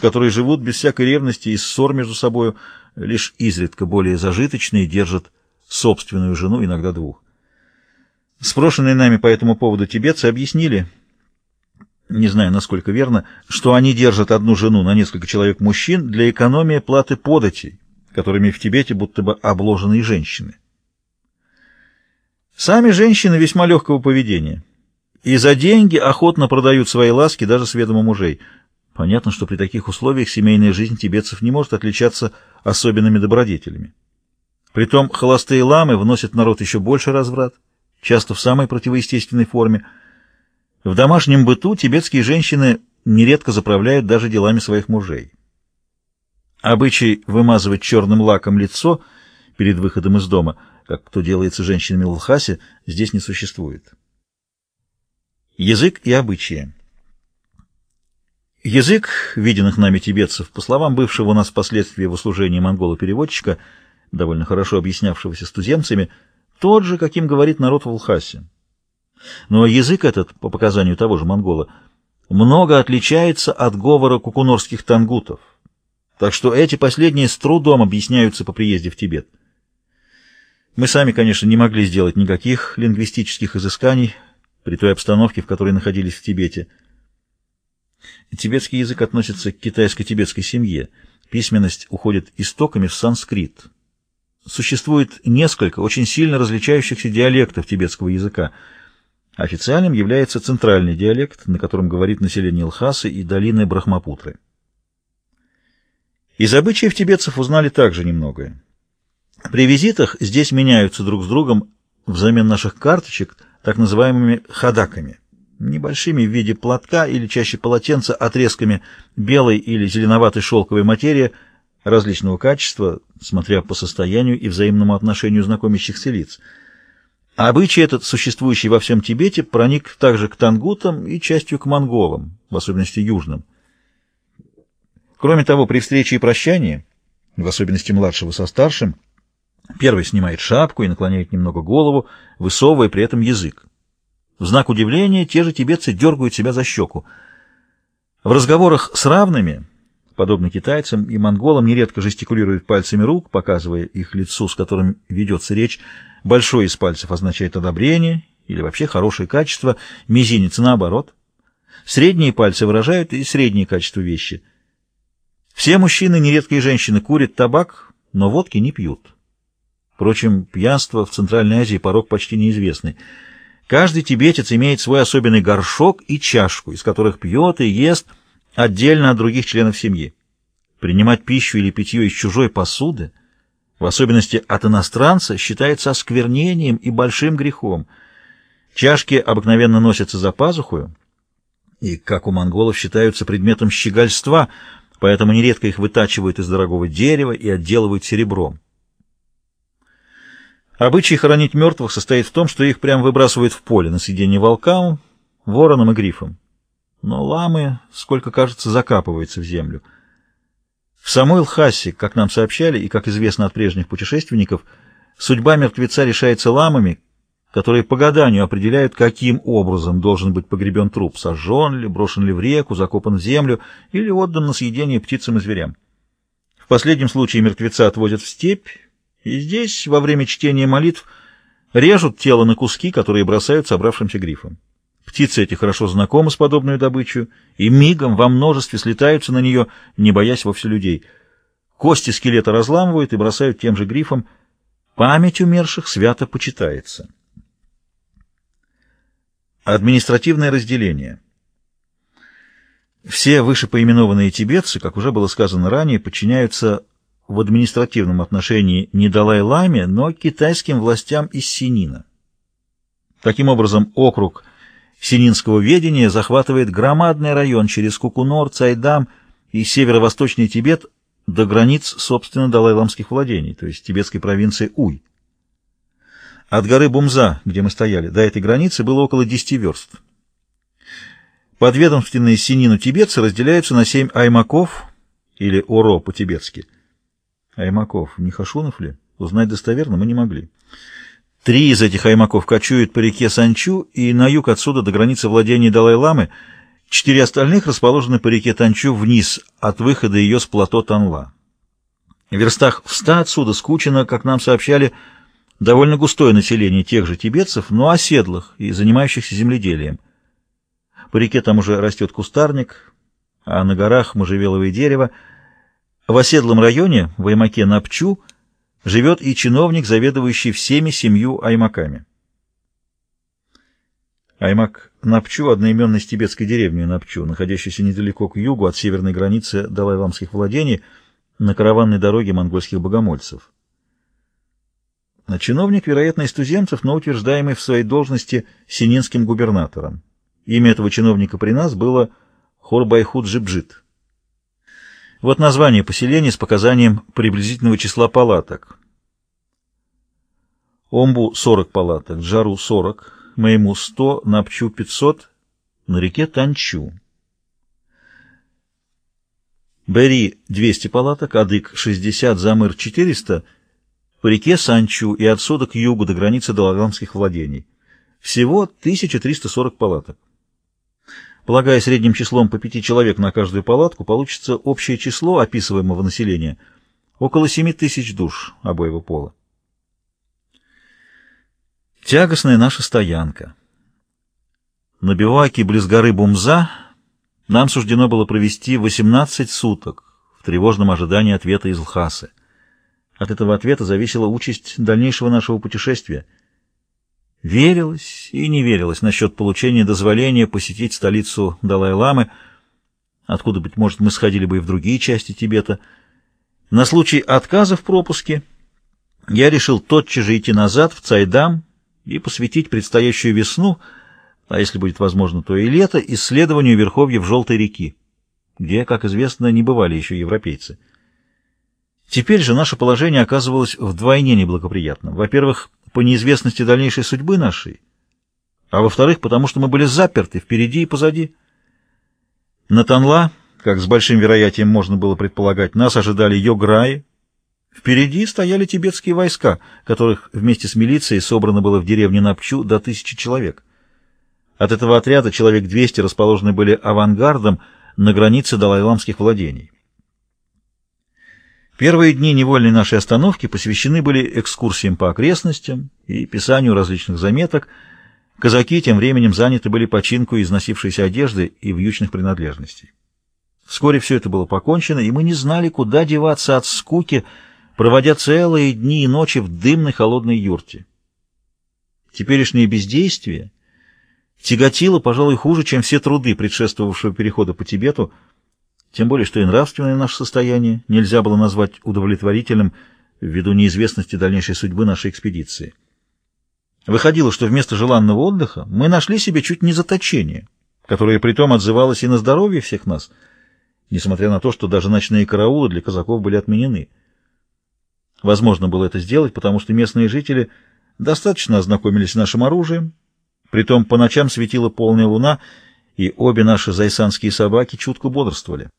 с которой живут без всякой ревности и ссор между собою, лишь изредка более зажиточные держат собственную жену, иногда двух. Спрошенные нами по этому поводу тибетцы объяснили, не знаю, насколько верно, что они держат одну жену на несколько человек мужчин для экономии платы податей, которыми в Тибете будто бы обложены женщины. Сами женщины весьма легкого поведения и за деньги охотно продают свои ласки даже с мужей. Понятно, что при таких условиях семейная жизнь тибетцев не может отличаться особенными добродетелями. Притом холостые ламы вносят народ еще больше разврат, часто в самой противоестественной форме. В домашнем быту тибетские женщины нередко заправляют даже делами своих мужей. Обычай вымазывать черным лаком лицо перед выходом из дома, как то делается женщинами в Лхасе, здесь не существует. Язык и обычаи Язык виденных нами тибетцев, по словам бывшего у нас впоследствии в услужении монгола-переводчика, довольно хорошо объяснявшегося с туземцами, тот же, каким говорит народ в Лхасе. Но язык этот, по показанию того же монгола, много отличается от говора кукунорских тангутов, так что эти последние с трудом объясняются по приезде в Тибет. Мы сами, конечно, не могли сделать никаких лингвистических изысканий при той обстановке, в которой находились в Тибете. Тибетский язык относится к китайско-тибетской семье. Письменность уходит истоками в санскрит. Существует несколько очень сильно различающихся диалектов тибетского языка. Официальным является центральный диалект, на котором говорит население Лхасы и долины Брахмапутры. Из обычаев тибетцев узнали также немногое. При визитах здесь меняются друг с другом взамен наших карточек так называемыми ходаками, небольшими в виде платка или чаще полотенца отрезками белой или зеленоватой шелковой материи различного качества, смотря по состоянию и взаимному отношению знакомящихся лиц. Обычай этот, существующий во всем Тибете, проник также к тангутам и частью к монголам, в особенности южным. Кроме того, при встрече и прощании, в особенности младшего со старшим, первый снимает шапку и наклоняет немного голову, высовывая при этом язык. В знак удивления те же тибетцы дергают себя за щеку. В разговорах с равными, подобно китайцам и монголам, нередко жестикулируют пальцами рук, показывая их лицу, с которым ведется речь. Большой из пальцев означает одобрение или вообще хорошее качество, мизинец наоборот. Средние пальцы выражают и среднее качество вещи – все мужчины, нередко и женщины, курят табак, но водки не пьют. Впрочем, пьянство в Центральной Азии порог почти неизвестный. Каждый тибетец имеет свой особенный горшок и чашку, из которых пьет и ест отдельно от других членов семьи. Принимать пищу или питье из чужой посуды, в особенности от иностранца, считается осквернением и большим грехом. Чашки обыкновенно носятся за пазухою и, как у монголов, считаются предметом щегольства – поэтому нередко их вытачивают из дорогого дерева и отделывают серебром. Обычай хоронить мертвых состоит в том, что их прямо выбрасывают в поле на съедение волкам, воронам и грифам. Но ламы, сколько кажется, закапываются в землю. В самой Лхасе, как нам сообщали и как известно от прежних путешественников, судьба мертвеца решается ламами, которые по гаданию определяют, каким образом должен быть погребен труп, сожжен ли, брошен ли в реку, закопан в землю или отдан на съедение птицам и зверям. В последнем случае мертвеца отвозят в степь, и здесь, во время чтения молитв, режут тело на куски, которые бросают собравшимся грифом. Птицы эти хорошо знакомы с подобной добычей, и мигом во множестве слетаются на нее, не боясь вовсе людей. Кости скелета разламывают и бросают тем же грифом. Память умерших свято почитается. Административное разделение. Все вышепоименованные тибетцы, как уже было сказано ранее, подчиняются в административном отношении не Далай-Ламе, но китайским властям из Синина. Таким образом, округ Сининского ведения захватывает громадный район через Кукунор, Цайдам и северо-восточный Тибет до границ, собственно, далай-ламских владений, то есть тибетской провинции Уй. От горы Бумза, где мы стояли, до этой границы было около 10 верст. Подведомственные Синину тибетцы разделяются на семь аймаков, или оро по-тибетски. Аймаков, не Хашунов ли? Узнать достоверно мы не могли. Три из этих аймаков кочуют по реке Санчу и на юг отсюда до границы владений Далай-Ламы Четыре остальных расположены по реке Танчу вниз от выхода ее с плато Танла. В верстах в ста отсюда скучено, как нам сообщали, довольно густое население тех же тибетцев, но оседлых и занимающихся земледелием. По реке там уже растет кустарник, а на горах можжевеловое дерево. В оседлом районе, в Аймаке Напчу, живет и чиновник, заведующий всеми семью аймаками. Аймак Напчу – одноименной с тибетской деревней Напчу, находящейся недалеко к югу от северной границы далай-ламских владений на караванной дороге монгольских богомольцев. Чиновник, вероятно, из туземцев, но утверждаемый в своей должности сининским губернатором. Имя этого чиновника при нас было Хорбайхуд Джибджит. Вот название поселения с показанием приблизительного числа палаток. Омбу 40 палаток, Джару 40, Мэйму 100, Напчу 500, на реке Танчу. Бери 200 палаток, Адык 60, Замыр 400, по реке Санчу и отсюда к югу до границы Далагамских владений. Всего 1340 палаток. Полагая средним числом по пяти человек на каждую палатку, получится общее число описываемого населения около 7 тысяч душ обоего пола. Тягостная наша стоянка. На биваке близ горы Бумза нам суждено было провести 18 суток в тревожном ожидании ответа из Лхасы. От этого ответа зависела участь дальнейшего нашего путешествия. Верилось и не верилось насчет получения дозволения посетить столицу Далай-Ламы, откуда, быть может, мы сходили бы и в другие части Тибета. На случай отказа в пропуске я решил тотчас же идти назад, в Цайдам, и посвятить предстоящую весну, а если будет возможно, то и лето, исследованию верховьев Желтой реки, где, как известно, не бывали еще европейцы. Теперь же наше положение оказывалось вдвойне неблагоприятным. Во-первых, по неизвестности дальнейшей судьбы нашей, а во-вторых, потому что мы были заперты впереди и позади. На Танла, как с большим вероятием можно было предполагать, нас ожидали Йограи, Впереди стояли тибетские войска, которых вместе с милицией собрано было в деревне Напчу до тысячи человек. От этого отряда человек 200 расположены были авангардом на границе далайламских владений. Первые дни невольной нашей остановки посвящены были экскурсиям по окрестностям и писанию различных заметок. Казаки тем временем заняты были починкой износившейся одежды и вьючных принадлежностей. Вскоре все это было покончено, и мы не знали, куда деваться от скуки, проводя целые дни и ночи в дымной холодной юрте. Теперешнее бездействие тяготило, пожалуй, хуже, чем все труды предшествовавшего перехода по Тибету, тем более, что и нравственное наше состояние нельзя было назвать удовлетворительным ввиду неизвестности дальнейшей судьбы нашей экспедиции. Выходило, что вместо желанного отдыха мы нашли себе чуть не заточение, которое притом отзывалось и на здоровье всех нас, несмотря на то, что даже ночные караулы для казаков были отменены. Возможно было это сделать, потому что местные жители достаточно ознакомились с нашим оружием, притом по ночам светила полная луна, и обе наши зайсанские собаки чутко бодрствовали.